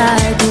inside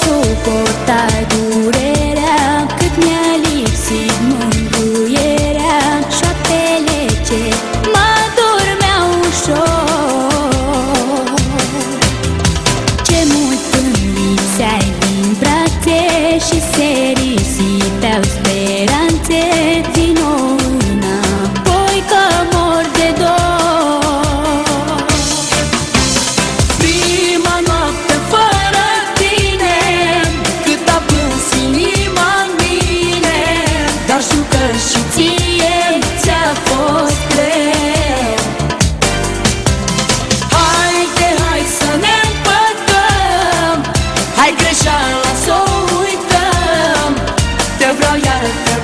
suportat durerea. Cât mi-a lipsit mângâierea. Șoaptele ce mă dormeau ușor. Ce mult îmi lipseai din brațe Și se risipeau spre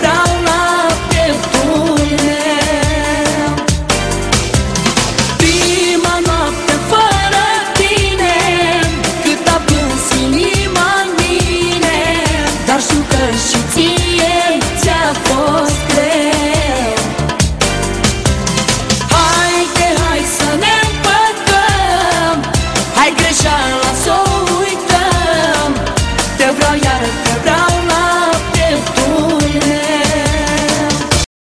Vreau la pieptul meu